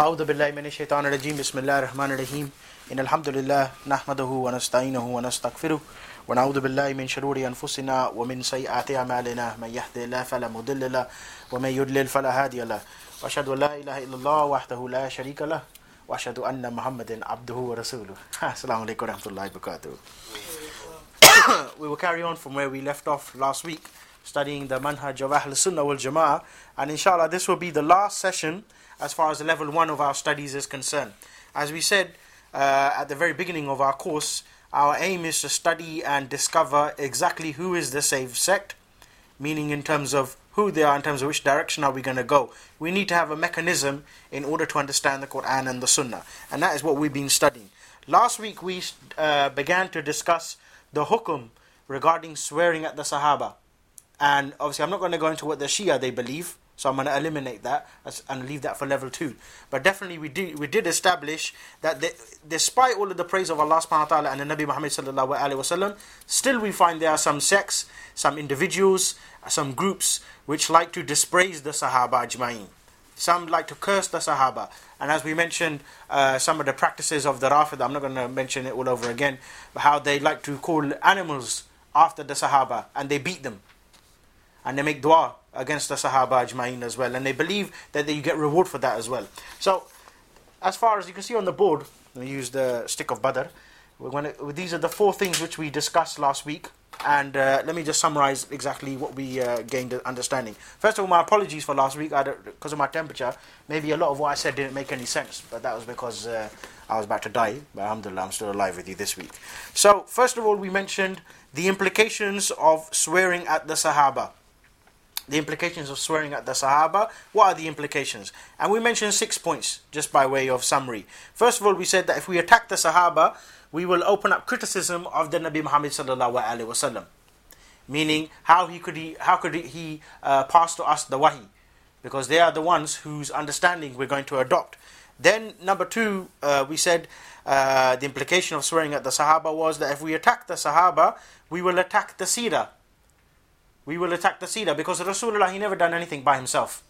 أعوذ بالله من الشيطان الرجيم. بسم الله الرحمن الرحيم. إن الحمد لله نحمده ونستعينه ونستغفره ونعوذ بالله من شرور أنفسنا ومن سيئات أعمالنا. من يهد الله فلا مضل له ومن يضلل فلا هادي له. وأشهد أن لا إله إلا الله وحده لا شريك له. وأشهد أن محمدا عبده ورسوله. السلام عليكم ورحمة الله وبركاته. We will carry on from where we left off last week studying the manhaj of Ahl Sunnah wal Jama'ah. And inshallah this will be the last session as far as the level one of our studies is concerned. As we said uh, at the very beginning of our course, our aim is to study and discover exactly who is the saved sect, meaning in terms of who they are, in terms of which direction are we going to go. We need to have a mechanism in order to understand the Quran and the Sunnah, and that is what we've been studying. Last week we uh, began to discuss the hukum regarding swearing at the Sahaba, and obviously I'm not going to go into what the Shia they believe so I'm going to eliminate that and leave that for level two. But definitely we did we did establish that the, despite all of the praise of Allah subhanahu wa ta'ala and the Nabi Muhammad sallallahu alaihi wasallam, still we find there are some sects, some individuals, some groups which like to dispraise the Sahaba ajma'in. Some like to curse the Sahaba. And as we mentioned, uh, some of the practices of the Rafid, I'm not going to mention it all over again, but how they like to call animals after the Sahaba and they beat them. And they make dua against the Sahaba Ajma'in as well. And they believe that you get reward for that as well. So, as far as you can see on the board, we use the stick of Badr. Gonna, these are the four things which we discussed last week. And uh, let me just summarize exactly what we uh, gained understanding. First of all, my apologies for last week because of my temperature. Maybe a lot of what I said didn't make any sense, but that was because uh, I was about to die. But alhamdulillah, I'm still alive with you this week. So, first of all, we mentioned the implications of swearing at the Sahaba the implications of swearing at the Sahaba. What are the implications? And we mentioned six points just by way of summary. First of all, we said that if we attack the Sahaba, we will open up criticism of the Nabi Muhammad sallallahu alaihi wasallam, meaning how he could he how could he uh, pass to us the wahi, because they are the ones whose understanding we're going to adopt. Then number two, uh, we said uh, the implication of swearing at the Sahaba was that if we attack the Sahaba, we will attack the Sirah we will attack the Sira because Rasulullah he never done anything by himself.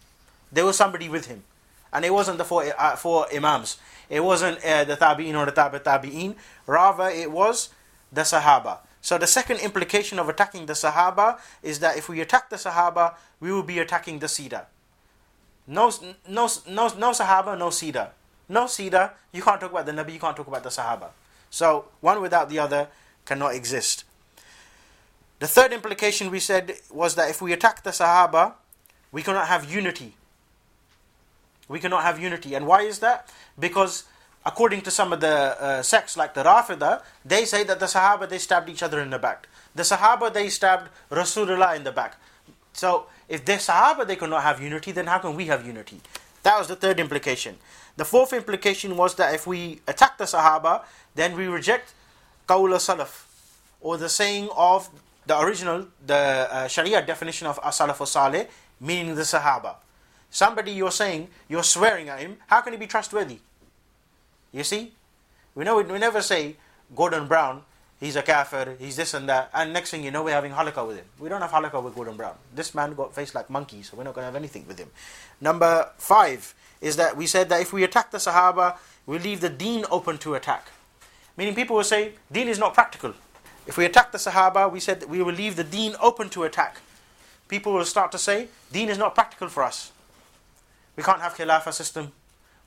There was somebody with him, and it wasn't the four, uh, four imams. It wasn't uh, the tabi'in or the tabi tabi'in. Rather, it was the Sahaba. So the second implication of attacking the Sahaba is that if we attack the Sahaba, we will be attacking the Sira. No, no, no, no Sahaba, no Sira. No Sira, you can't talk about the Nabi, you can't talk about the Sahaba. So one without the other cannot exist. The third implication we said was that if we attack the Sahaba, we cannot have unity. We cannot have unity. And why is that? Because according to some of the uh, sects like the Rafida, they say that the Sahaba they stabbed each other in the back. The Sahaba they stabbed Rasulullah in the back. So if the Sahaba they cannot have unity, then how can we have unity? That was the third implication. The fourth implication was that if we attack the Sahaba, then we reject Qawla Salaf, or the saying of the original, the uh, Sharia definition of as-salaf salih, meaning the Sahaba. Somebody you're saying, you're swearing at him, how can he be trustworthy? You see? We know we never say Gordon Brown, he's a kafir, he's this and that, and next thing you know we're having halaqa with him. We don't have halaqa with Gordon Brown. This man got faced like monkey, so we're not going to have anything with him. Number five is that we said that if we attack the Sahaba, we leave the deen open to attack. Meaning people will say, deen is not practical. If we attack the Sahaba, we said that we will leave the deen open to attack. People will start to say, deen is not practical for us. We can't have khilafah system.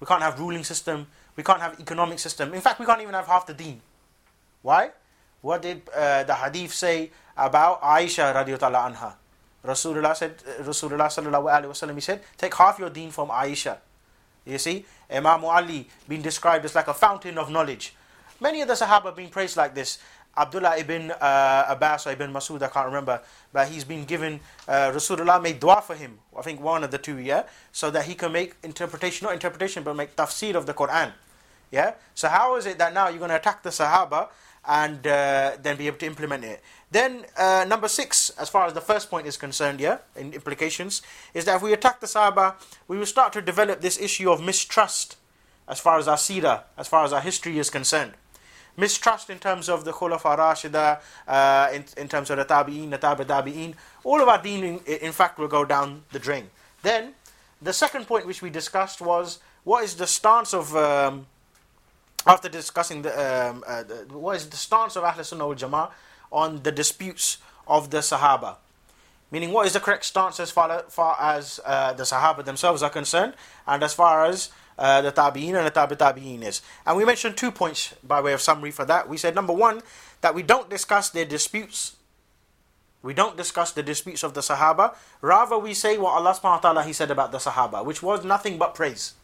We can't have ruling system. We can't have economic system. In fact, we can't even have half the deen. Why? What did uh, the hadith say about Aisha radiallahu anha? Rasulullah said, Rasulullah sallallahu alaihi wasallam, he said, take half your deen from Aisha. You see, Imam Ali being described as like a fountain of knowledge. Many of the Sahaba being praised like this. Abdullah ibn uh, Abbas or ibn Masud, I can't remember, but he's been given, uh, Rasulullah made dua for him, I think one of the two, yeah, so that he can make interpretation, not interpretation, but make tafsir of the Quran, yeah. So how is it that now you're going to attack the Sahaba and uh, then be able to implement it? Then uh, number six, as far as the first point is concerned, yeah, in implications, is that if we attack the Sahaba, we will start to develop this issue of mistrust as far as our seerah, as far as our history is concerned mistrust in terms of the Khulafa Rashida, uh, in, in terms of the Tabi'in, the Tabi Tabi'in, all of our deen in, in fact will go down the drain. Then, the second point which we discussed was what is the stance of um, after discussing the, um, uh, the, what is the stance of Ahl Sunnah wal Jama'ah on the disputes of the Sahaba? Meaning, what is the correct stance as far, far as uh, the Sahaba themselves are concerned, and as far as uh, the Tabi'in and the Tabi Tabi'in is. And we mentioned two points by way of summary for that. We said, number one, that we don't discuss their disputes. We don't discuss the disputes of the Sahaba. Rather, we say what Allah subhanahu wa ta'ala He said about the Sahaba, which was nothing but praise.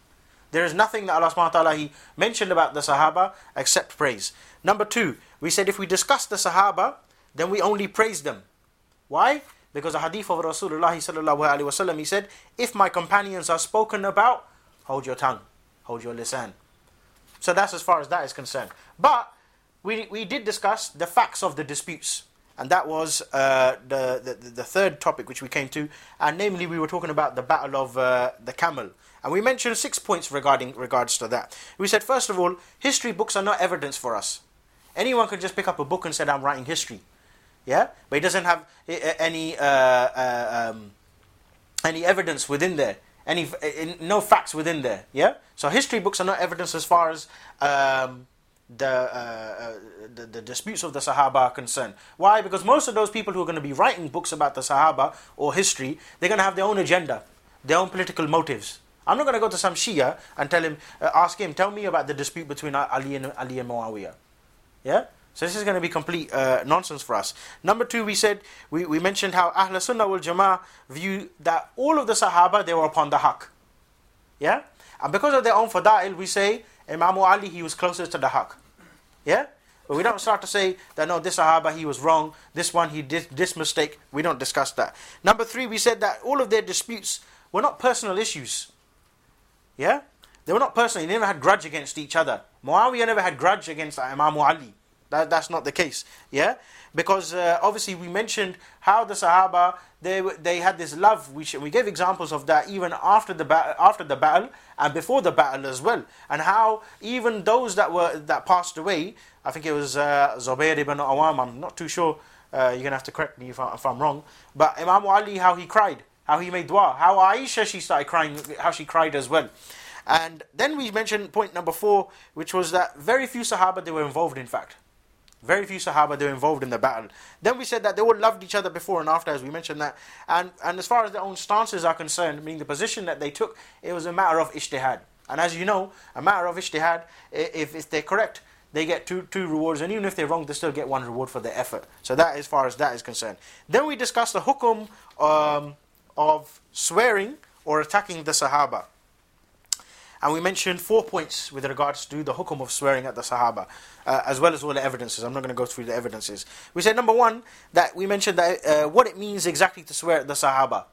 There is nothing that Allah subhanahu wa ta'ala He mentioned about the Sahaba except praise. Number two, we said if we discuss the Sahaba, then we only praise them. Why? Because the hadith of Rasulullah sallallahu he said, if my companions are spoken about, hold your tongue, hold your lisan. So that's as far as that is concerned. But we, we did discuss the facts of the disputes. And that was uh, the, the, the third topic which we came to. And namely, we were talking about the battle of uh, the camel. And we mentioned six points regarding regards to that. We said, first of all, history books are not evidence for us. Anyone could just pick up a book and say, I'm writing history. Yeah? But it doesn't have eh, eh, any, uh, uh, um, any evidence within there any no facts within there. Yeah. So history books are not evidence as far as um, the, uh, uh, the, the disputes of the Sahaba are concerned. Why? Because most of those people who are going to be writing books about the Sahaba or history, they're going to have their own agenda, their own political motives. I'm not going to go to some Shia and tell him, uh, ask him, tell me about the dispute between Ali and Ali and Muawiyah. Yeah. So this is going to be complete uh, nonsense for us. Number two, we said we, we mentioned how Ahl Sunnah wal Jama'ah view that all of the Sahaba they were upon the haq. Yeah, and because of their own fada'il, we say Imam Ali he was closest to the haq. Yeah, but we don't start to say that no, this Sahaba he was wrong, this one he did this mistake. We don't discuss that. Number three, we said that all of their disputes were not personal issues. Yeah, they were not personal. They never had grudge against each other. Muawiyah never had grudge against Imam Ali. That, that's not the case. Yeah? Because uh, obviously we mentioned how the Sahaba, they, they had this love. We, we gave examples of that even after the, ba- after the battle and before the battle as well. And how even those that were that passed away, I think it was uh, Zubayr ibn Awam, I'm not too sure. Uh, you're going to have to correct me if, I, if I'm wrong. But Imam Ali, how he cried, how he made dua, how Aisha, she started crying, how she cried as well. And then we mentioned point number four, which was that very few Sahaba, they were involved in fact. Very few Sahaba they were involved in the battle. Then we said that they all loved each other before and after, as we mentioned that. And and as far as their own stances are concerned, meaning the position that they took, it was a matter of ijtihad. And as you know, a matter of ijtihad, if, if they're correct, they get two two rewards, and even if they're wrong, they still get one reward for their effort. So that, as far as that is concerned. Then we discussed the hukum um, of swearing or attacking the Sahaba. And we mentioned four points with regards to the hukum of swearing at the Sahaba, uh, as well as all the evidences. I'm not going to go through the evidences. We said, number one, that we mentioned that uh, what it means exactly to swear at the Sahaba.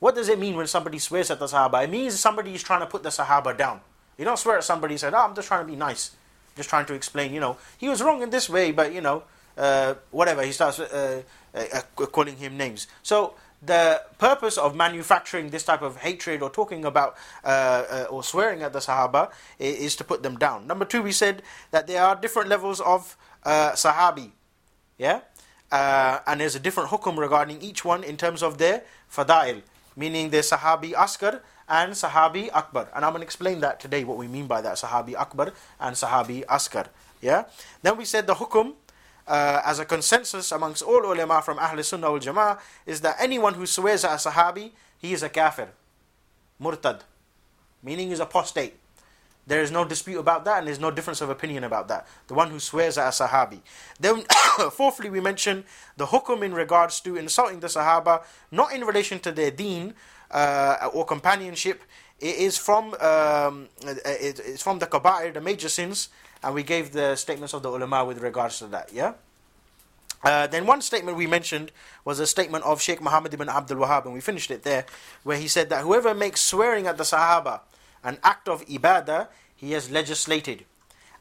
What does it mean when somebody swears at the Sahaba? It means somebody is trying to put the Sahaba down. You don't swear at somebody and say, oh, I'm just trying to be nice. Just trying to explain, you know, he was wrong in this way, but, you know, uh, whatever. He starts uh, uh, uh, calling him names. So the purpose of manufacturing this type of hatred or talking about uh, uh, or swearing at the Sahaba is, to put them down. Number two, we said that there are different levels of uh, Sahabi, yeah, uh, and there's a different hukum regarding each one in terms of their fadail, meaning their Sahabi Asghar and Sahabi Akbar, and I'm going to explain that today what we mean by that Sahabi Akbar and Sahabi Asghar. Yeah. Then we said the hukum uh, as a consensus amongst all ulama from Ahl Sunnah wal Jama'ah is that anyone who swears at a Sahabi, he is a kafir, murtad, meaning is apostate. There is no dispute about that, and there's no difference of opinion about that. The one who swears at a Sahabi. Then, fourthly, we mention the hukum in regards to insulting the Sahaba, not in relation to their deen uh, or companionship. It is from um, it's from the kaba'ir, the major sins, and we gave the statements of the ulama with regards to that. Yeah. Uh, then one statement we mentioned was a statement of Sheikh Muhammad ibn Abdul Wahhab, and we finished it there, where he said that whoever makes swearing at the Sahaba an act of ibadah, he has legislated,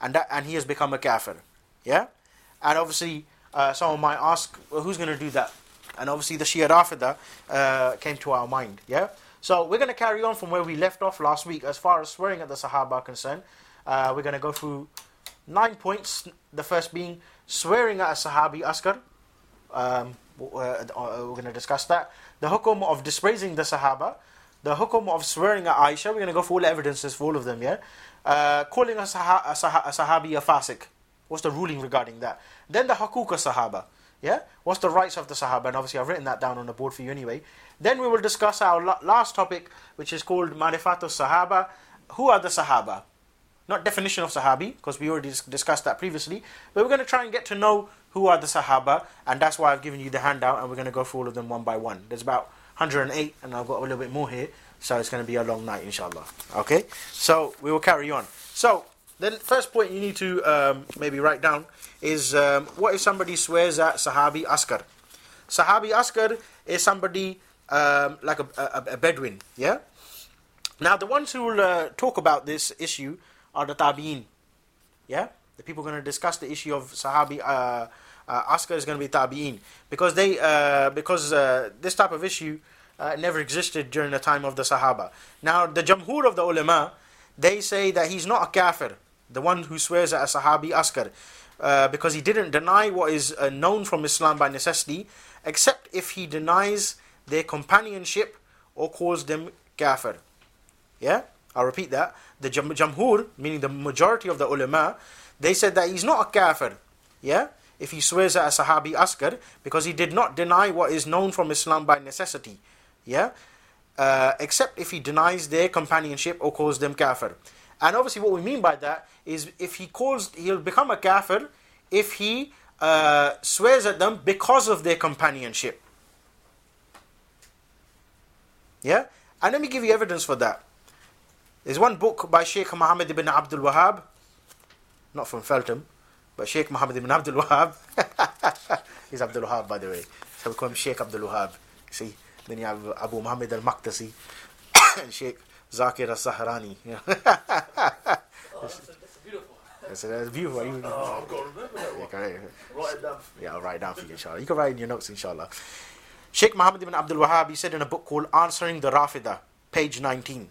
and that, and he has become a kafir. Yeah, and obviously uh, someone might ask, well, who's going to do that? And obviously the Shia Rafida uh, came to our mind. Yeah, so we're going to carry on from where we left off last week as far as swearing at the Sahaba are concerned. Uh, we're going to go through nine points. The first being swearing at a Sahabi Asghar. Um, uh, uh, we're going to discuss that. The hukum of dispraising the Sahaba. the hukum of swearing at Aisha, we're going to go for all evidences for all of them, yeah? Uh, calling a, sah- a, sah- a sahabi a fasik. What's the ruling regarding that? Then the hakuka sahaba. Yeah? What's the rights of the sahaba? And obviously I've written that down on the board for you anyway. Then we will discuss our la- last topic, which is called marifatu sahaba. Who are the sahaba? Not definition of sahabi, because we already dis- discussed that previously. But we're going to try and get to know who are the sahaba, and that's why I've given you the handout, and we're going to go through all of them one by one. There's about 108, and I've got a little bit more here, so it's going to be a long night, inshallah. Okay? So we will carry on. So, the first point you need to um, maybe write down is um, what if somebody swears at Sahabi Asghar? Sahabi Asghar is somebody um, like a, a, a, Bedouin, yeah? Now, the ones who will uh, talk about this issue are the Tabi'in, yeah? The people going to discuss the issue of Sahabi uh, uh, Asghar is going to be Tabi'in because they uh, because uh, this type of issue uh, never existed during the time of the Sahaba. Now, the Jamhur of the ulama, they say that he's not a kafir, the one who swears at a Sahabi Asghar, uh, because he didn't deny what is uh, known from Islam by necessity, except if he denies their companionship or calls them kafir. Yeah? I'll repeat that. The Jamhur, meaning the majority of the ulama, they said that he's not a kafir. Yeah? If he swears at a Sahabi Asghar, because he did not deny what is known from Islam by necessity. Yeah? Uh, except if he denies their companionship or calls them kafir. And obviously, what we mean by that is if he calls, he'll become a kafir if he uh, swears at them because of their companionship. Yeah? And let me give you evidence for that. There's one book by Sheikh Muhammad ibn Abdul Wahhab, not from Feltham, but Sheikh Muhammad ibn Abdul Wahhab. He's Abdul Wahhab, by the way. So we call him Sheikh Abdul Wahhab. See? Then you have Abu Muhammad al Maqdisi and Sheikh Zakir al Sahrani. oh, that's, a, beautiful. That's beautiful. You, oh, I've got to remember that one. Yeah, write it down. Yeah, I'll write it down for you, inshallah. You can write in your notes, inshallah. Sheikh Muhammad ibn Abdul Wahhab, he said in a book called Answering the Rafida, page 19.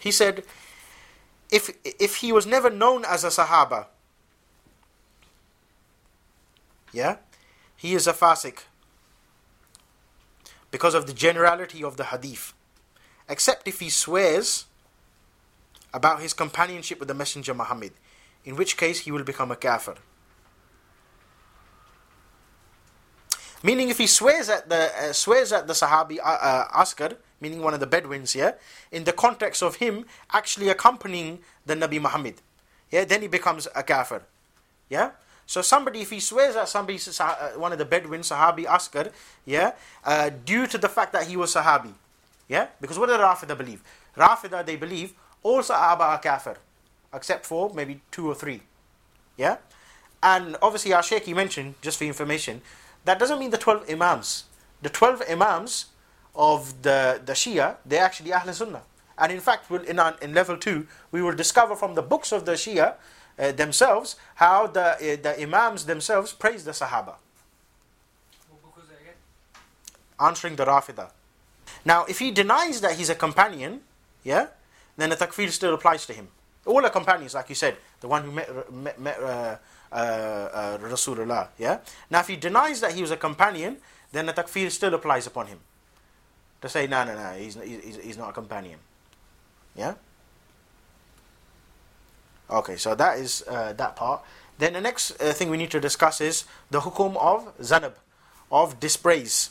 He said, if, if he was never known as a Sahaba, yeah, he is a fasik because of the generality of the hadith, except if he swears about his companionship with the Messenger Muhammad, in which case he will become a kafir. Meaning, if he swears at the uh, swears at the Sahabi uh, uh, Asghar, meaning one of the Bedouins here, in the context of him actually accompanying the Nabi Muhammad, yeah, then he becomes a kafir. Yeah, so somebody, if he swears at somebody, uh, one of the Bedouin Sahabi Asghar, yeah, uh, due to the fact that he was Sahabi, yeah, because what do the Rafida believe? Rafida, they believe all Sahaba are kafir, except for maybe two or three, yeah. And obviously, our Sheikh he mentioned, just for information, that doesn't mean the 12 Imams. The 12 Imams of the, the Shia, they're actually Ahl Sunnah. And in fact, we'll, in, in level 2, we will discover from the books of the Shia uh, themselves how the, uh, the Imams themselves praise the Sahaba. Answering the Rafida. Now, if he denies that he's a companion, yeah, then the takfir still applies to him. All the companions, like you said, the one who met, met, met uh, uh, uh, Rasulullah, yeah. Now, if he denies that he was a companion, then the takfir still applies upon him. To say, no, no, no, he's, he's, he's not a companion. Yeah? Okay, so that is uh, that part. Then the next uh, thing we need to discuss is the hukum of zanab, of dispraise.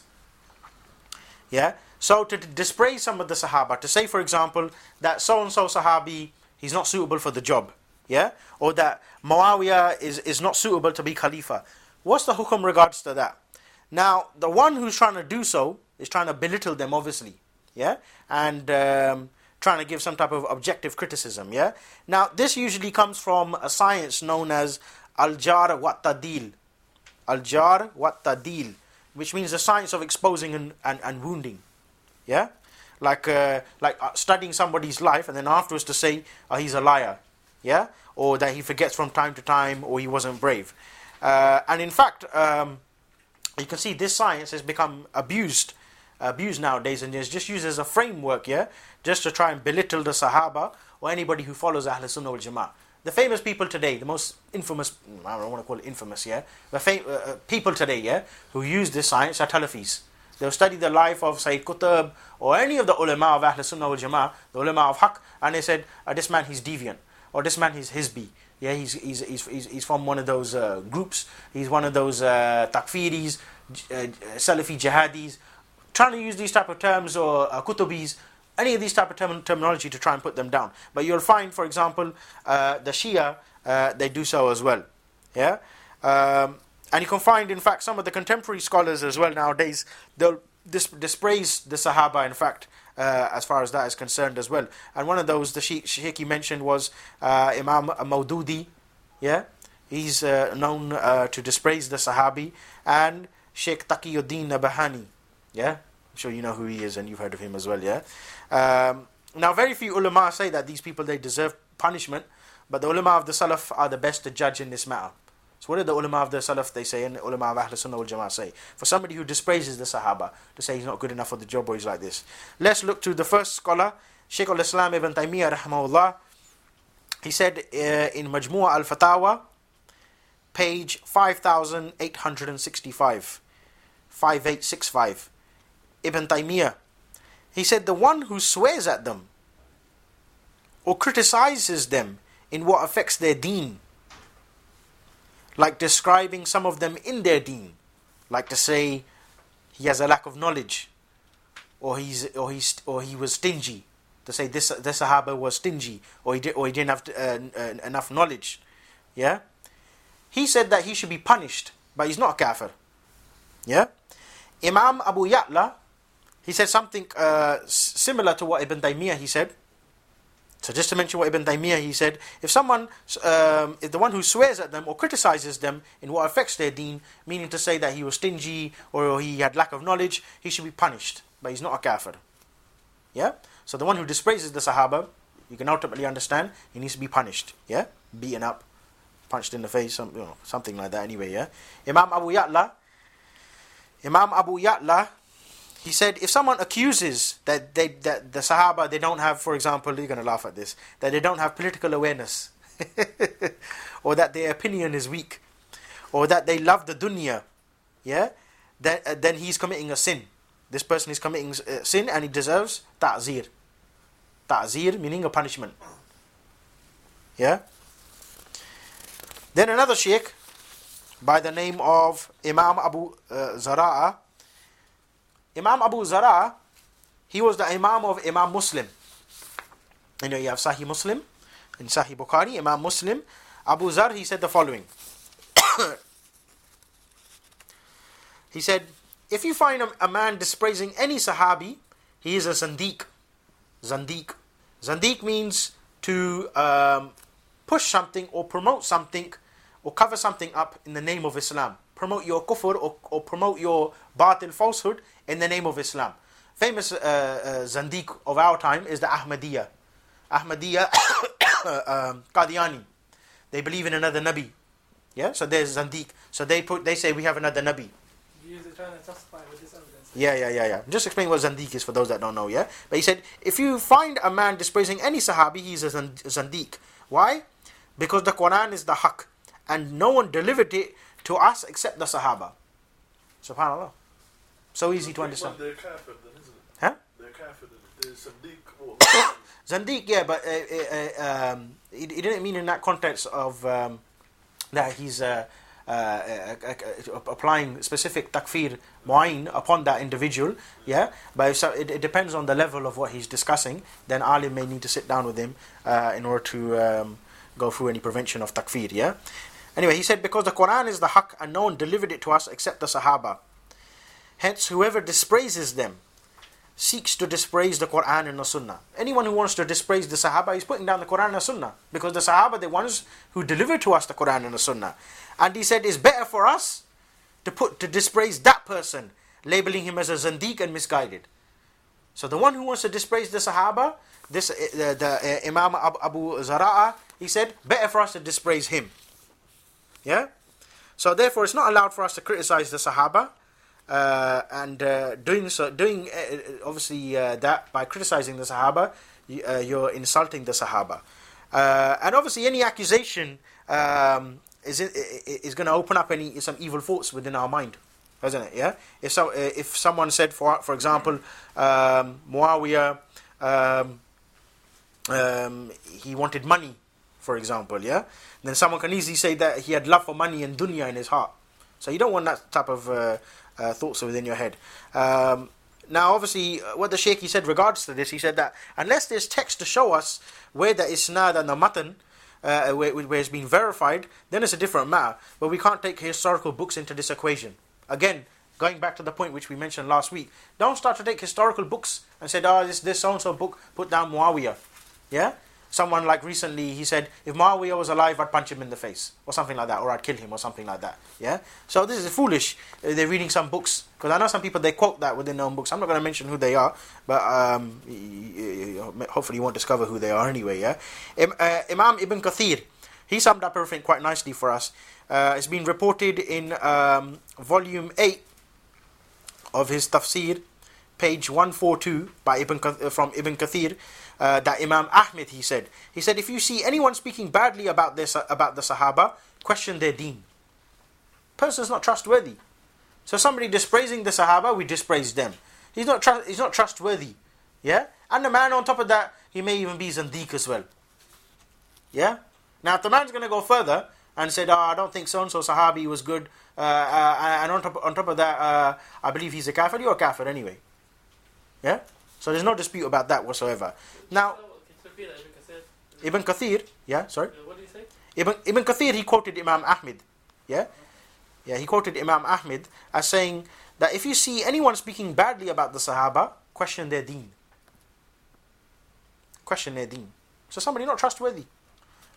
Yeah? So to dispraise some of the Sahaba, to say, for example, that so and so Sahabi, he's not suitable for the job. Yeah? Or that Muawiyah is, is not suitable to be Khalifa. What's the hukum regards to that? Now, the one who's trying to do so is trying to belittle them, obviously. Yeah? And um, trying to give some type of objective criticism. Yeah. Now this usually comes from a science known as al-jar wa tadil, al-jar wa tadil, which means the science of exposing and, and, and wounding. Yeah. Like uh, like uh, studying somebody's life and then afterwards to say oh, he's a liar. Yeah. Or that he forgets from time to time, or he wasn't brave. Uh, and in fact, um, you can see this science has become abused abused nowadays and is just used as a framework, yeah, just to try and belittle the Sahaba or anybody who follows Ahl Sunnah wal Jama'ah. The famous people today, the most infamous, I don't want to call it infamous, yeah, the fam- uh, uh people today, yeah, who use this science are Talafis. They'll study the life of Sayyid Qutb or any of the ulama of Ahl Sunnah wal Jama'ah, the ulama of Haqq, and they said, uh, this man, he's deviant, or this man, he's Hizbi. Yeah, he's, he's, he's, he's, he's from one of those uh, groups, he's one of those uh, takfiris, uh, Salafi jihadis, trying to use these type of terms or uh, kutubis, any of these type of term- terminology to try and put them down. But you'll find, for example, uh, the Shia, uh, they do so as well. Yeah? Um, and you can find, in fact, some of the contemporary scholars as well nowadays, they'll dis- dispraise the Sahaba, in fact, uh, as far as that is concerned as well. And one of those, the Sheikh, Sheikh he mentioned was uh, Imam Maududi. Yeah? He's uh, known uh, to dispraise the Sahabi. And Sheikh Taqiyuddin Nabahani. Yeah? I'm sure you know who he is and you've heard of him as well, yeah? Um, now, very few ulama say that these people, they deserve punishment. But the ulama of the Salaf are the best to judge in this matter. So what did the ulama of the Salaf they say and the ulama of Ahl Sunnah wal Jama'ah say? For somebody who dispraises the Sahaba to say he's not good enough for the job or he's like this. Let's look to the first scholar, Sheikh al-Islam ibn Taymiyyah rahmahullah. He said uh, in Majmu'ah al-Fatawa, page 5865, 5865, Ibn Taymiyyah, he said the one who swears at them or criticizes them in what affects their deen like describing some of them in their deen, like to say he has a lack of knowledge, or he's or he's or he was stingy. To say this this Sahaba was stingy, or he did, or he didn't have to, uh, uh, enough knowledge. Yeah, he said that he should be punished, but he's not a kafir. Yeah, Imam Abu Ya'la, he said something uh, similar to what Ibn Taymiyyah he said. So just to mention what Ibn Taymiyyah he said, if someone, um, if the one who swears at them or criticizes them in what affects their deen, meaning to say that he was stingy or he had lack of knowledge, he should be punished, but he's not a kafir. Yeah? So the one who dispraises the Sahaba, you can ultimately understand, he needs to be punished. Yeah? Beaten up, punched in the face, some, you know, something like that anyway, yeah? Imam Abu Ya'la, Imam Abu Ya'la, he said if someone accuses that they that the Sahaba they don't have, for example, you're gonna laugh at this, that they don't have political awareness, or that their opinion is weak, or that they love the dunya, yeah, then uh, then he's committing a sin. This person is committing uh, sin and he deserves ta'zir. Ta'zir meaning a punishment. Yeah. Then another sheikh by the name of Imam Abu uh, Zara'a Imam Abu Zara, he was the Imam of Imam Muslim. You know, you have Sahih Muslim and Sahih Bukhari, Imam Muslim. Abu Zar, he said the following. he said, if you find a, a, man dispraising any Sahabi, he is a Zandiq. Zandiq. Zandiq means to um, push something or promote something or cover something up in the name of Islam. Promote your kufr or, or promote your batil falsehood in the name of Islam. Famous uh, uh, Zandiq of our time is the Ahmadiyya. Ahmadiyya, um, Qadiani. They believe in another Nabi. Yeah, so there's Zandiq. So they put, they say we have another Nabi. Yeah, yeah, yeah, yeah. Just explain what Zandiq is for those that don't know, yeah? But he said, if you find a man dispraising any Sahabi, he's a Zandiq. Why? Because the Quran is the Haqq. And no one delivered it to us except the Sahaba. Subhanallah. So easy to understand. They're kafir then, isn't it? Huh? They're kafir then. They're Sadiq or... Zandiq, yeah, but uh, uh, um, he, he, didn't mean in that context of um, that he's uh, uh, uh, uh applying specific takfir mu'ayn upon that individual, yeah. But so it, it, depends on the level of what he's discussing. Then Ali may need to sit down with him in order to um, go through any prevention of takfir, yeah. Anyway, he said because the Quran is the haqq and no one delivered it to us except the Sahaba. Hence, whoever dispraises them seeks to dispraise the Quran and the Sunnah. Anyone who wants to dispraise the Sahaba is putting down the Quran and the Sunnah because the Sahaba, the ones who delivered to us the Quran and the Sunnah. And he said it's better for us to put to dispraise that person, labeling him as a zandiq and misguided. So the one who wants to dispraise the Sahaba, this uh, the, the uh, Imam Abu Zara'a, he said better for us to dispraise him. Yeah. So therefore, it's not allowed for us to criticize the Sahaba uh, and uh, doing so, doing uh, obviously uh, that by criticizing the Sahaba, you, are uh, insulting the Sahaba, uh, and obviously any accusation um, is is going to open up any some evil thoughts within our mind. doesn't it? Yeah. If so, uh, if someone said, for for example, um, Muawiyah, um, um, he wanted money, for example, yeah, then someone can easily say that he had love for money and dunya in his heart. So you don't want that type of uh, uh, thoughts within your head. Um, now, obviously, uh, what the Sheikh he said regards to this, he said that unless there's text to show us where the isnad and the matan, uh, where, where it's been verified, then it's a different matter. But we can't take historical books into this equation. Again, going back to the point which we mentioned last week, don't start to take historical books and say, oh, this this so and so book put down Muawiyah. Yeah? Someone like recently, he said, if Muawiyah was alive, I'd punch him in the face, or something like that, or I'd kill him, or something like that. Yeah? So this is foolish. Uh, They're reading some books, because I know some people, they quote that within their own books. I'm not going to mention who they are, but um, hopefully you won't discover who they are anyway, yeah? Uh, Imam Ibn Kathir, he summed up everything quite nicely for us. Uh, it's been reported in um, volume 8 of his tafsir, page 142 by Ibn, uh, from Ibn Kathir, uh, that Imam Ahmed he said. He said, if you see anyone speaking badly about this about the Sahaba, question their deen. Person's not trustworthy. So somebody dispraising the Sahaba, we dispraise them. He's not he's not trustworthy. Yeah? And the man on top of that, he may even be Zandiq as well. Yeah? Now if the man's gonna go further and said, Oh, I don't think so and so Sahabi was good, uh, uh, and on top on top of that, uh, I believe he's a kafir, you're a kafir anyway. Yeah? So there's no dispute about that whatsoever. Now Can you repeat that? Because it- Ibn Kathir, yeah, sorry. uh, What did you say? Ibn, Ibn Kathir, he quoted Imam Ahmed. Yeah? Yeah, he quoted Imam Ahmed as saying that if you see anyone speaking badly about the Sahaba, question their deen. Question their deen. So somebody not trustworthy.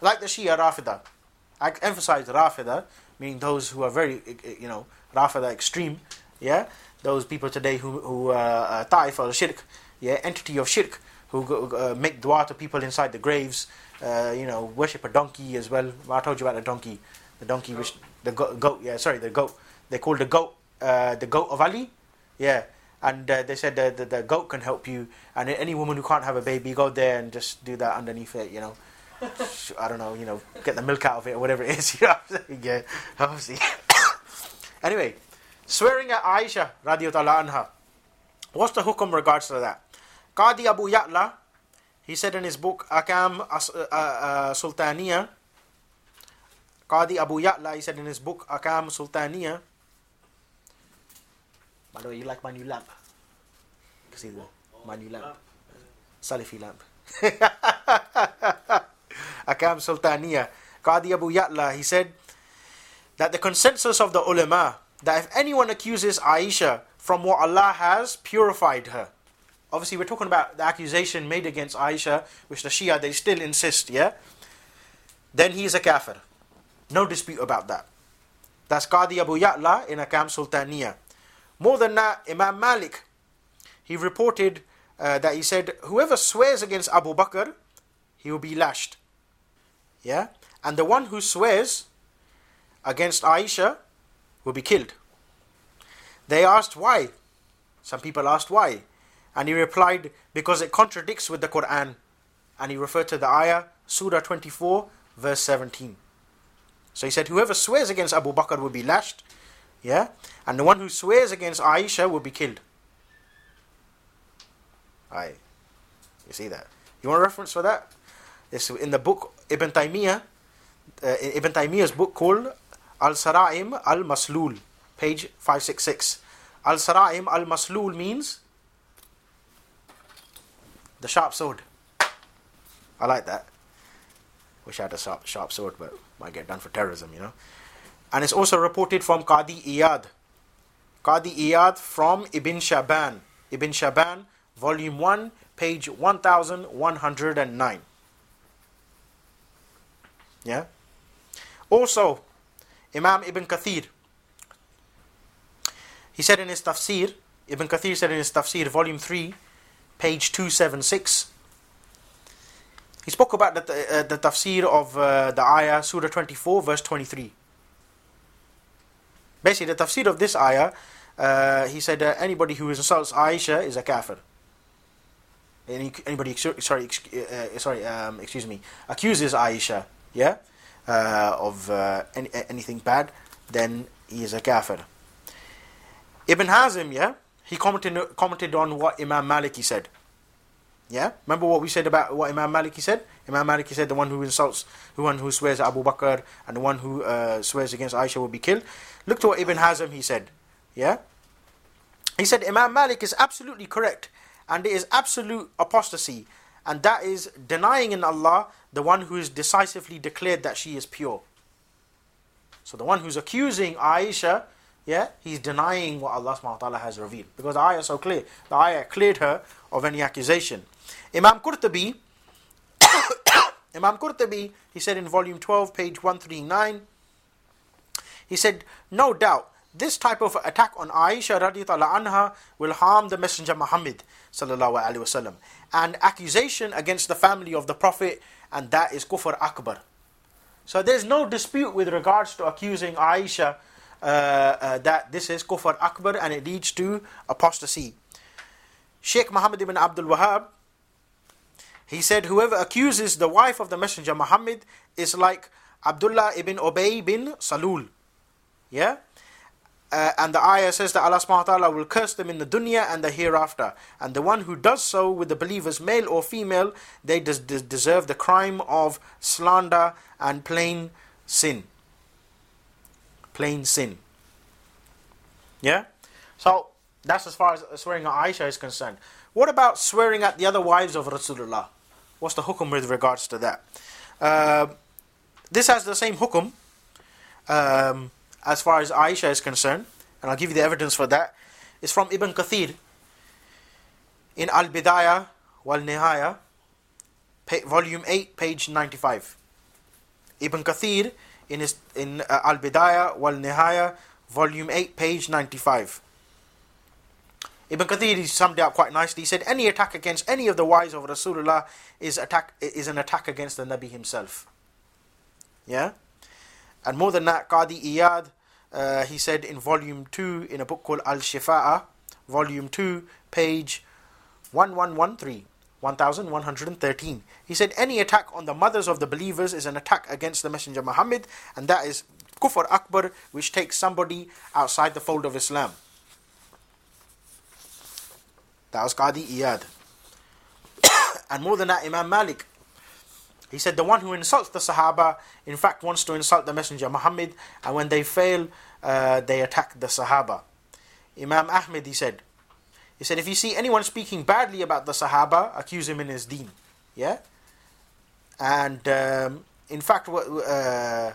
Like the Shia Rafida. I emphasize Rafida, meaning those who are very, you know, Rafida extreme. Yeah? Those people today who, who uh, uh, Ta'if or Shirk, yeah, entity of Shirk, who uh, make dua to people inside the graves, uh, you know, worship a donkey as well. I told you about the donkey. The donkey, which, the go- goat, yeah, sorry, the goat. They call the goat, uh, the goat of Ali. Yeah. And uh, they said the, the, the goat can help you. And any woman who can't have a baby, go there and just do that underneath it, you know. I don't know, you know, get the milk out of it or whatever it is. You know what I'm saying? Yeah, obviously. anyway, swearing at Aisha radiallahu anha. What's the hukum regards to that? Qadi Abu Ya'la, he said in his book Ahkam As- uh, uh, Sultaniya, Qadi Abu Ya'la, he said in his book Ahkam Sultaniya. By the way, you like my new lamp? You can see the, my new lamp. Salafi lamp. Ahkam Sultaniya. Qadi Abu Ya'la, he said that the consensus of the ulama that if anyone accuses Aisha from what Allah has purified her. Obviously, we're talking about the accusation made against Aisha, which the Shia they still insist, yeah. Then he is a kafir. No dispute about that. That's Qadi Abu Ya'la in Ahkam Sultaniya. More than that, Imam Malik, he reported uh, that he said, whoever swears against Abu Bakr, he will be lashed. Yeah? And the one who swears against Aisha will be killed. They asked why. Some people asked why. And he replied, because it contradicts with the Quran. And he referred to the ayah, Surah 24, verse 17. So he said, whoever swears against Abu Bakr will be lashed. Yeah? And the one who swears against Aisha will be killed. Aye. You see that? You want a reference for that? It's in the book Ibn Taymiyyah, uh, Ibn Taymiyyah's book called Al Sara'im Al Maslul, page 566. Al Sara'im Al Maslul means the sharp sword. I like that. Wish I had a sharp, sharp sword, but might get done for terrorism, you know. And it's also reported from Qadi Iyad. Qadi Iyad from Ibn Shaban. Ibn Shaban, volume 1, page 1109. Yeah? Also, Imam Ibn Kathir, he said in his tafsir, Ibn Kathir said in his tafsir, volume 3, page 276, he spoke about the, uh, the tafsir of uh, the ayah, Surah 24, verse 23. Basically, the tafsir of this ayah, uh, he said uh, anybody who insults Aisha is a kafir. Any, anybody, sorry, ex- uh, sorry, um, excuse me, accuses Aisha, yeah, uh, of uh, any, anything bad, then he is a kafir. Ibn Hazm, yeah, he commented commented on what Imam Maliki said. Yeah, remember what we said about what Imam Maliki said? Imam Maliki said the one who insults, the one who swears at Abu Bakr, and the one who uh, swears against Aisha will be killed. Look to what Ibn Hazm he said. Yeah, he said Imam Malik is absolutely correct, and it is absolute apostasy, and that is denying in Allah the one who is decisively declared that she is pure. So the one who's accusing Aisha, yeah, he's denying what Allah subhanahu wa ta'ala has revealed. Because the ayah is so clear. The ayah cleared her of any accusation. Imam Qurtubi, Imam Qurtubi, he said in volume 12, page 139, he said, No doubt, this type of attack on Aisha radiallahu anha will harm the Messenger Muhammad sallallahu alaihi wasallam. And accusation against the family of the Prophet, and that is kufr akbar. So there's no dispute with regards to accusing Aisha that this is kufr akbar and it leads to apostasy. Sheikh Muhammad ibn Abdul Wahhab, he said, Whoever accuses the wife of the Messenger Muhammad is like Abdullah ibn Ubay bin Salul. Yeah? Uh, and the ayah says that Allah subhanahu wa ta'ala will curse them in the dunya and the hereafter. And the one who does so with the believers, male or female, they des- des- deserve the crime of slander and plain sin. Plain sin. Yeah? So, that's as far as swearing at Aisha is concerned. What about swearing at the other wives of Rasulullah? What's the hukum with regards to that? Uh, this has the same hukum. Um, as far as Aisha is concerned, and I'll give you the evidence for that. It's from Ibn Kathir in Al Bidayah wal Nihaya, volume 8, page 95. Ibn Kathir in, his, in uh, Al Bidayah wal Nihaya, volume 8, page 95. Ibn Kathir summed it up quite nicely. He said, Any attack against any of the wives of Rasulullah is, attack, is an attack against the Nabi himself. Yeah? And more than that, Qadi Iyad, uh, he said in volume 2 in a book called Al Shifa'a, volume 2, page 1113. 1113. He said, Any attack on the mothers of the believers is an attack against the Messenger Muhammad, and that is kufr akbar, which takes somebody outside the fold of Islam. That was Qadi Iyad. and more than that, Imam Malik, he said, The one who insults the Sahaba, in fact, wants to insult the Messenger Muhammad, and when they fail, uh, they attack the Sahaba. Imam Ahmed, he said, he said, if you see anyone speaking badly about the Sahaba, accuse him in his deen. Yeah? And um, in fact, what, uh,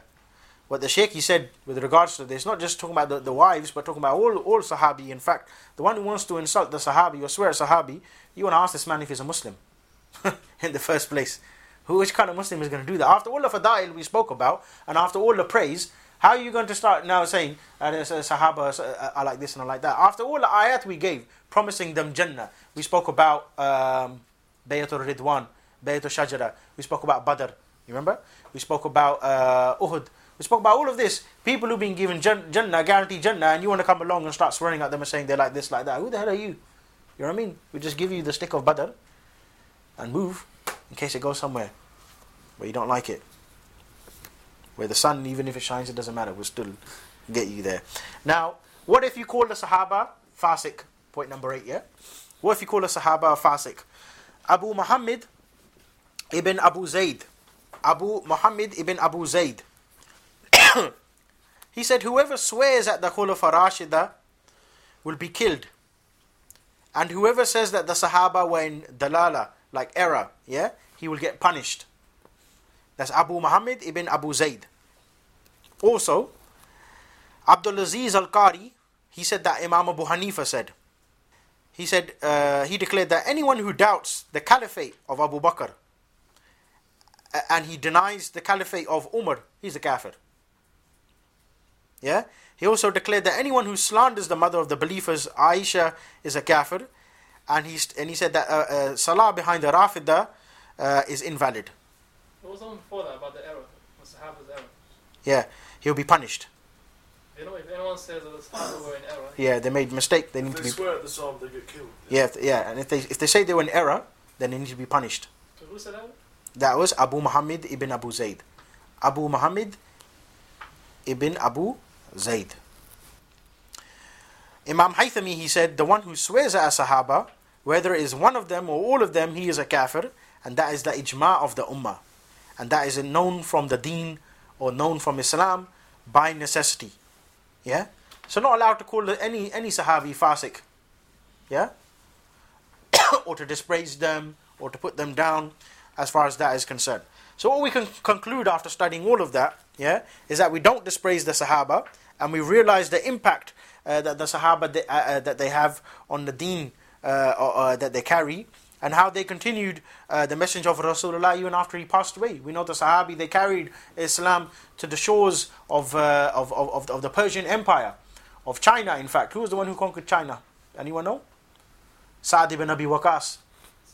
what the Sheikh he said with regards to this, not just talking about the, the wives, but talking about all, all Sahabi. In fact, the one who wants to insult the Sahabi or swear Sahabi, you want to ask this man if he's a Muslim in the first place. Who, which kind of Muslim is going to do that? After all the fadail we spoke about, and after all the praise, how are you going to start now saying uh, Sahaba uh, are like this and I like that? After all the ayat we gave, promising them Jannah, we spoke about um, Bayatul Ridwan, Bayatul Shajara, we spoke about Badr, you remember? We spoke about uh, Uhud, we spoke about all of this. People who've been given Jannah, guaranteed Jannah, and you want to come along and start swearing at them and saying they're like this, like that. Who the hell are you? You know what I mean? We just give you the stick of Badr and move in case it goes somewhere where you don't like it. Where the sun, even if it shines, it doesn't matter. We'll still get you there. Now, what if you call the Sahaba Fasik? Point number eight, yeah? What if you call the Sahaba Fasik? Abu Muhammad ibn Abu Zayd. Abu Muhammad ibn Abu Zayd. he said, Whoever swears at the Khulafa Rashida will be killed. And whoever says that the Sahaba were in dalala, like error, yeah, he will get punished. That's Abu Muhammad ibn Abu Zayd. Also, Abdul Aziz al Qari, he said that Imam Abu Hanifa said. He said, uh, he declared that anyone who doubts the caliphate of Abu Bakr and he denies the caliphate of Umar, he's a kafir. Yeah? He also declared that anyone who slanders the mother of the believers, Aisha, is a kafir. And he, and he said that uh, uh, salah behind the Rafida uh, is invalid. What was the one before that about the error? The Sahaba's error? Yeah, he'll be punished. You know, if anyone says that the Sahaba were in error, Yeah, they made mistake. They need If to they be. swear at the Psalm, they get killed. Yeah, if, yeah, and if they if they say they were in error, then they need to be punished. so who said that? That was Abu Muhammad ibn Abu Zayd. Abu Muhammad ibn Abu Zayd. Imam Haythami, he said, the one who swears at a Sahaba, whether it is one of them or all of them, he is a kafir, and that is the ijma' of the ummah. And that is known from the deen or known from Islam by necessity. Yeah? So not allowed to call any any Sahabi fasik. Yeah? or to dispraise them or to put them down as far as that is concerned. So what we can conclude after studying all of that, yeah, is that we don't dispraise the Sahaba and we realize the impact uh, that the Sahaba uh, uh, that they have on the Deen uh, uh, that they carry and how they continued uh, the message of Rasulullah even after he passed away. We know the Sahabi they carried Islam to the shores of of, of, of the Persian Empire, of China. In fact, who was the one who conquered China? Anyone know? Sa'd ibn Abi Waqas.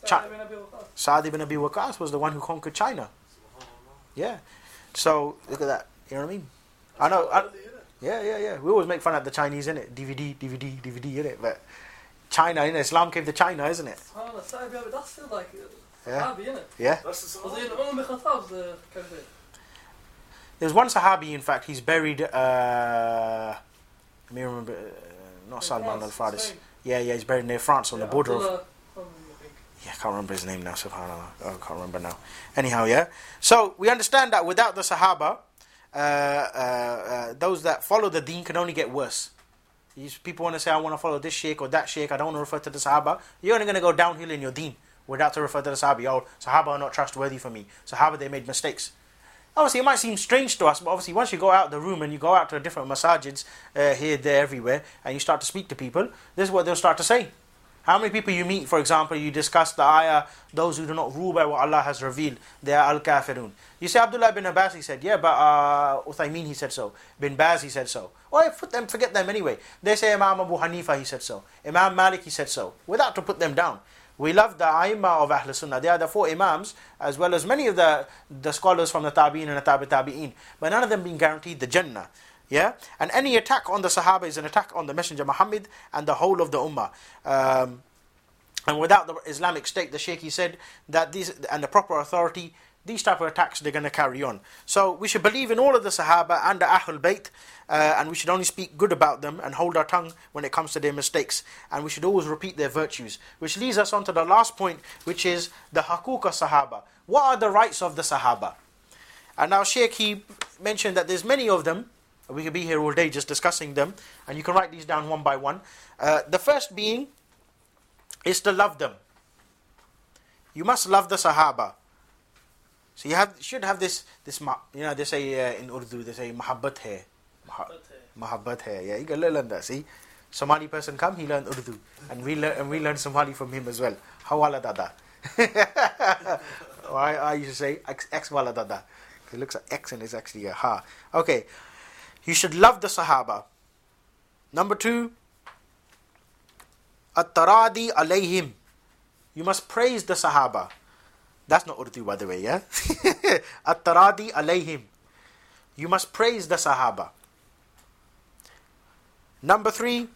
Sa'd ibn Abi Waqas was the one who conquered China. Yeah. So look at that. You know what I mean? I know. I, yeah, yeah, yeah. We always make fun of the Chinese, in it. DVD, DVD, DVD, in it. But China, in Islam came to China, isn't it? That's still like yeah. Sahabi, isn't it? Yeah. There's one Sahabi, in fact, he's buried. Uh, let me remember. Uh, not Salman al Faris. Yeah, yeah, he's buried near France on yeah, the border of. Yeah, I can't remember his name now, subhanAllah. Oh, I can't remember now. Anyhow, yeah. So we understand that without the Sahaba, uh, uh, uh, those that follow the deen can only get worse. These people want to say, I want to follow this sheikh or that sheikh, I don't want to refer to the Sahaba. You're only going to go downhill in your deen without to refer to the Sahaba. Oh, Sahaba are not trustworthy for me. Sahaba, they made mistakes. Obviously, it might seem strange to us, but obviously, once you go out the room and you go out to different masajids, uh, here, there, everywhere, and you start to speak to people, this is what they'll start to say. How many people you meet, for example, you discuss the ayah, those who do not rule by what Allah has revealed, they are al kafirun. You say Abdullah bin Abbas, he said, yeah, but uh, Uthaymeen, he said so. Bin Baz, he said so. Or put them, forget them anyway. They say Imam Abu Hanifa, he said so. Imam Malik, he said so. Without to put them down. We love the Aimma of Ahl Sunnah. They are the four Imams, as well as many of the, the scholars from the Tabi'in and the Tabi Tabi'in. But none of them being guaranteed the Jannah. Yeah? And any attack on the Sahaba is an attack on the Messenger Muhammad and the whole of the Ummah. Um, and without the Islamic State, the Sheikh he said that these and the proper authority, these type of attacks they're going to carry on. So we should believe in all of the Sahaba and the Ahlul Bayt, uh, and we should only speak good about them and hold our tongue when it comes to their mistakes. And we should always repeat their virtues. Which leads us on to the last point, which is the Hakuka Sahaba. What are the rights of the Sahaba? And now Sheikh he mentioned that there's many of them. We could be here all day just discussing them, and you can write these down one by one. Uh, the first being is to love them. You must love the Sahaba. So you have should have this this you know they say uh, in Urdu they say mahabbat hai. Mahabbat hai. Yeah, you can learn that. See, Somali person come he learn Urdu and we learn and we learn Somali from him as well. Hawala dada. I, I used to say X, X wala dada. It looks like X and it's actually a ha. Okay, you should love the Sahaba. Number two, at-taradi alayhim. You must praise the Sahaba. That's not Urdu, by the way, yeah? At-taradi alayhim. You must praise the Sahaba. Number three,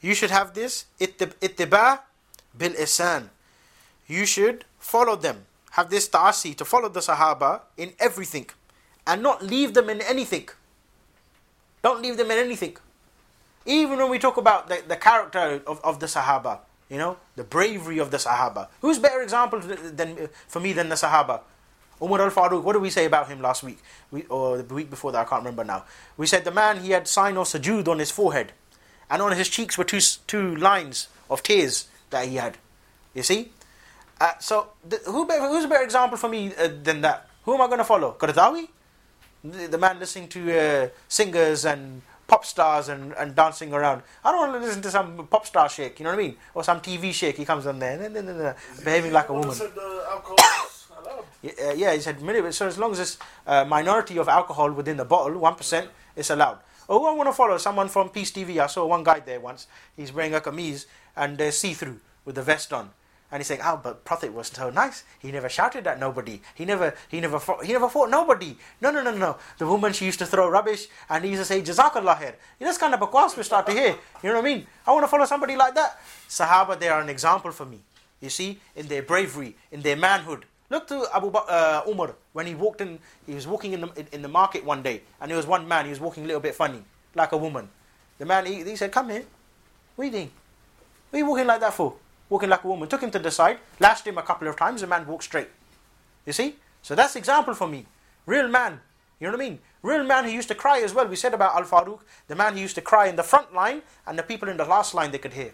you should have this ittiba bil ihsan. You should follow them. Have this ta'asi to follow the Sahaba in everything and not leave them in anything. Don't leave them in anything. Even when we talk about the, the character of, of the Sahaba, you know, the bravery of the Sahaba. Who's better example than for me than the Sahaba? Umar al Faruq, what did we say about him last week? We, or the week before that, I can't remember now. We said the man, he had sign of sujood on his forehead. And on his cheeks were two, two lines of tears that he had. You see? Uh, so, the, who, who's a better example for me uh, than that? Who am I going to follow? Qaradawi? The, the, man listening to uh, singers and pop stars and, and dancing around. I don't want to listen to some pop star sheikh, you know what I mean? Or some TV sheikh. He comes on there, and then behaving like a woman. Yeah, yeah, he said many. So as long as it's a minority of alcohol within the bottle, one percent, it's allowed. Oh, I want to follow someone from Peace TV. I saw one guy there once. He's wearing a kameez and uh, see-through with the vest on. And he's saying, "Oh, but Prophet was so nice. He never shouted at nobody. He never, he never, fought, he never fought nobody. No, no, no, no. The woman she used to throw rubbish, and he used to say, Jazakallah here. You know, that's kind of bakwas we start to hear. You know what I mean? I want to follow somebody like that. Sahaba, they are an example for me. You see, in their bravery, in their manhood. Look to Abu ba- uh, Umar when he walked in. He was walking in the in, in, the market one day, and there was one man. He was walking a little bit funny, like a woman. The man he, he said, "Come here." What are you doing? What are you walking like that for? Walking like a woman. Took him to the side, lashed him a couple of times, the man walked straight. You see? So that's example for me. Real man. You know what I mean? Real man who used to cry as well. We said about Al Farouk, the man who used to cry in the front line, and the people in the last line they could hear.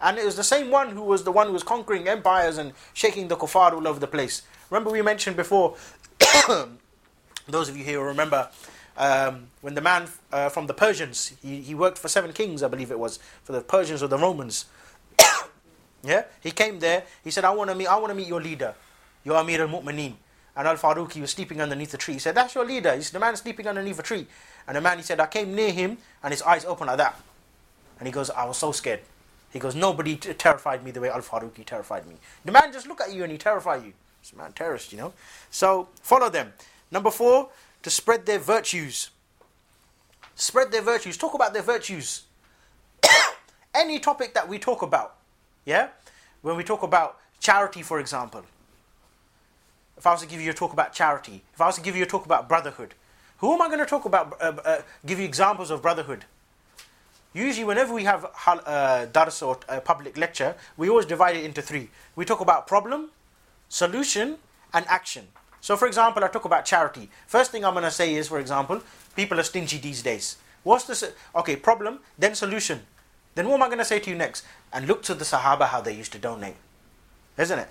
And it was the same one who was the one who was conquering empires and shaking the kuffar all over the place. Remember, we mentioned before, those of you here remember, um, when the man uh, from the Persians, he, he worked for seven kings, I believe it was, for the Persians or the Romans. Yeah, he came there. He said, "I want to meet. I want to meet your leader, your Amir al-Mu'mineen." And Al Farouk, he was sleeping underneath a tree. He said, "That's your leader." He said, "The man sleeping underneath a tree." And the man, he said, "I came near him, and his eyes open like that." And he goes, "I was so scared." He goes, "Nobody t- terrified me the way Al Farouk terrified me." The man just look at you and he terrify you. This man terrorist, you know. So follow them. Number four, to spread their virtues. Spread their virtues. Talk about their virtues. Any topic that we talk about, yeah? When we talk about charity, for example. If I was to give you a talk about charity, if I was to give you a talk about brotherhood, who am I going to talk about, uh, uh, give you examples of brotherhood? Usually, whenever we have uh, dars or a public lecture, we always divide it into three. We talk about problem, solution, and action. So, for example, I talk about charity. First thing I'm going to say is, for example, people are stingy these days. What's the okay problem? Then solution. Then what am I going to say to you next? And look to the Sahaba how they used to donate, isn't it?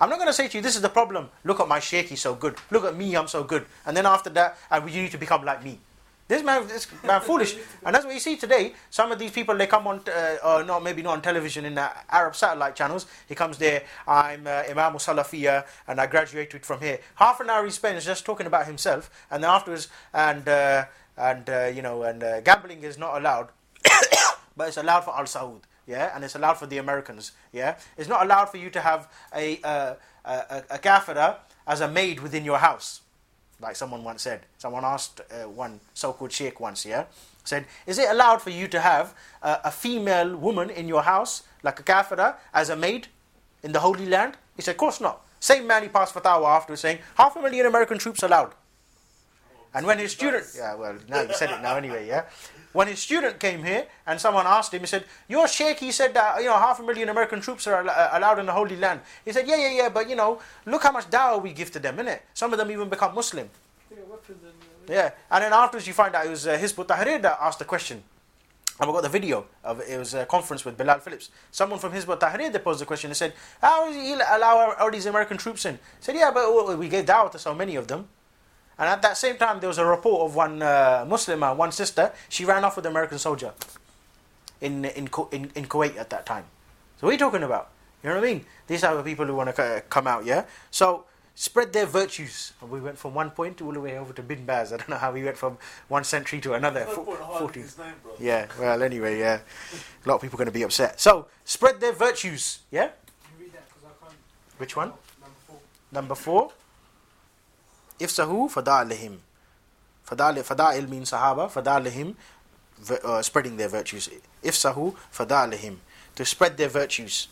I'm not going to say to you, this is the problem. Look at my sheikh, he's so good. Look at me, I'm so good. And then after that, uh, you need to become like me. This man, this man, foolish, and that's what you see today. Some of these people, they come on, uh, or not maybe not on television in the Arab satellite channels. He comes there. I'm uh, Imam Salafiyah, and I graduated from here. Half an hour he spends just talking about himself, and then afterwards, and uh, and uh, you know, and uh, gambling is not allowed, but it's allowed for Al Saud, yeah, and it's allowed for the Americans, yeah. It's not allowed for you to have a uh, a, a, kafira as a maid within your house like someone once said. Someone asked uh, one so-called sheikh once, yeah, said, "Is it allowed for you to have a female woman in your house, like a kafira, as a maid in the Holy Land?" He said, "Of course not." Same man he passed fatwa after saying, half a million American troops allowed. And when his student, yeah, well, now you said it now anyway, yeah. When his student came here and someone asked him, he said, Your sheikh, he said that, you know, half a million American troops are uh, allowed in the Holy Land. He said, Yeah, yeah, yeah, but, you know, look how much dawah we give to them, innit? Some of them even become Muslim. Yeah, uh, and then afterwards you find out it was uh, Hizb Tahrir that asked the question. And we got the video of it was a conference with Bilal Phillips. Someone from Hizb Tahrir they posed the question. They said, "How is he allow all these American troops in?" He said, "Yeah, but uh, we gave dawah to so many of them." And at that same time, there was a report of one uh, Muslimah, one sister. She ran off with an American soldier in, in in in Kuwait at that time. So what are you talking about? You know what I mean? These are the people who want to come out. Yeah. So spread their virtues. And we went from one point all the way over to Bin Baz. I don't know how we went from one century to another. Forty. Yeah. Well, anyway, yeah. A lot of people are going to be upset. So spread their virtues. Yeah. Which one? Number four. Number four. Ifsahu fada'lihim. Fada'il means Sahaba. Fada'lihim, uh, spreading their virtues. If Ifsahu fada'lihim. To spread their virtues.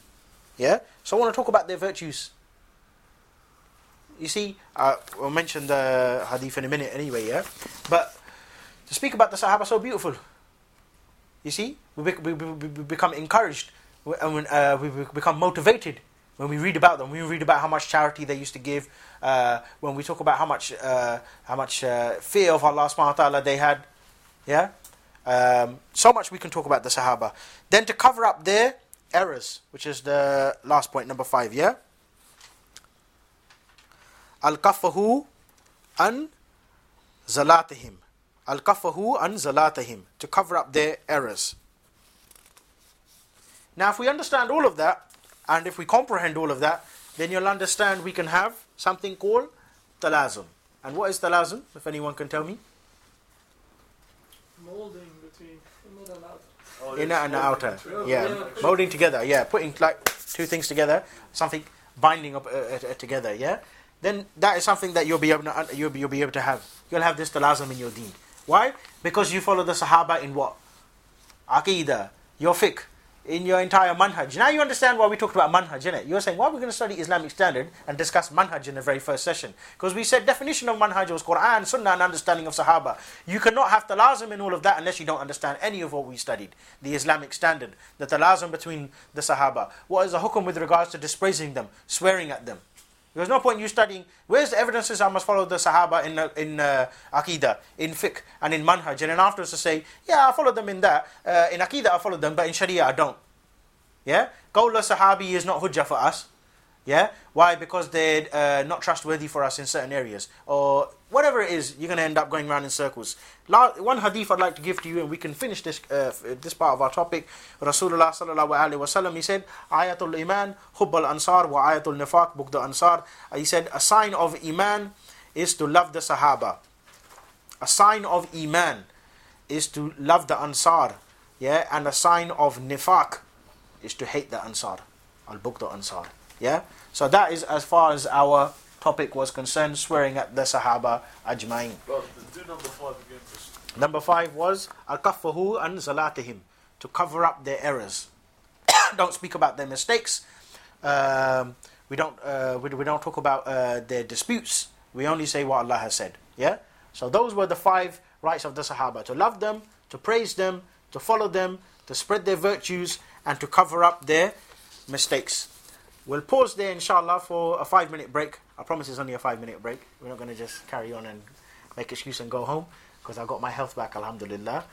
Yeah? So I want to talk about their virtues. You see, uh, we'll mention the hadith in a minute anyway, yeah? But to speak about the Sahaba so beautiful. You see, we, be, we, we become encouraged and uh, we become motivated when we read about them. We read about how much charity they used to give, uh, when we talk about how much uh, how much uh, fear of Allah subhanahu wa ta'ala they had. Yeah? Um, so much we can talk about the Sahaba. Then to cover up their errors, which is the last point, number five, yeah? Al-kafahu an zalatihim. Al-kafahu an zalatihim. To cover up their errors. Now if we understand all of that, and if we comprehend all of that, then you'll understand we can have something called talazum. And what is talazum, if anyone can tell me? Molding between inner and outer. Oh, inner and outer. Yeah, yeah. molding together. Yeah, putting like two things together, something binding up uh, uh, uh, together. Yeah, then that is something that you'll be able to uh, you'll be, you'll be able to have. You'll have this talazum in your deen. Why? Because you follow the Sahaba in what? Aqidah, your fiqh, in your entire manhaj. Now you understand why we talked about manhaj, innit? You're saying, why are we going to study Islamic standard and discuss manhaj in the very first session? Because we said definition of manhaj was Quran, Sunnah, and understanding of Sahaba. You cannot have talazim in all of that unless you don't understand any of what we studied. The Islamic standard, the talazim between the Sahaba. What is the hukum with regards to dispraising them, swearing at them? There's no point in you studying. Where's the evidences I must follow the Sahaba in uh, in uh, Aqidah, in fiqh, and in Manhaj, and then afterwards to say, yeah, I follow them in that. Uh, in Aqidah, I follow them, but in Sharia, I don't. Yeah? Qawla Sahabi is not hujjah for us. Yeah? Why? Because they're uh, not trustworthy for us in certain areas. Or whatever it is, you're going to end up going around in circles. La- one hadith I'd like to give to you, and we can finish this uh, this part of our topic. Rasulullah sallallahu alaihi wasallam, he said, Ayatul Iman, Hubbal Ansar, wa Ayatul Nifaq, Bugda Ansar. Uh, he said, a sign of Iman is to love the Sahaba. A sign of Iman is to love the Ansar. Yeah? And a sign of Nifaq is to hate the Ansar. Al-Bugda Ansar. Yeah? So that is as far as our topic was concerned, swearing at the Sahaba Ajmain. Do number five again. Just Number five was Al-Kaffahu an Zalatihim, to cover up their errors. don't speak about their mistakes. Um, we don't uh, we, we don't talk about uh, their disputes. We only say what Allah has said. Yeah. So those were the five rights of the Sahaba: to love them, to praise them, to follow them, to spread their virtues, and to cover up their mistakes. We'll pause there, inshallah, for a five minute break. I promise it's only a five minute break. We're not going to just carry on and make excuse and go home because I got my health back, alhamdulillah.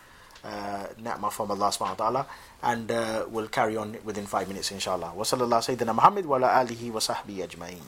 Uh, from Allah subhanahu wa ta'ala. And uh, we'll carry on within five minutes, inshallah. Wa sallallahu Sayyidina Muhammad wa ala alihi wa sahbihi ajma'in.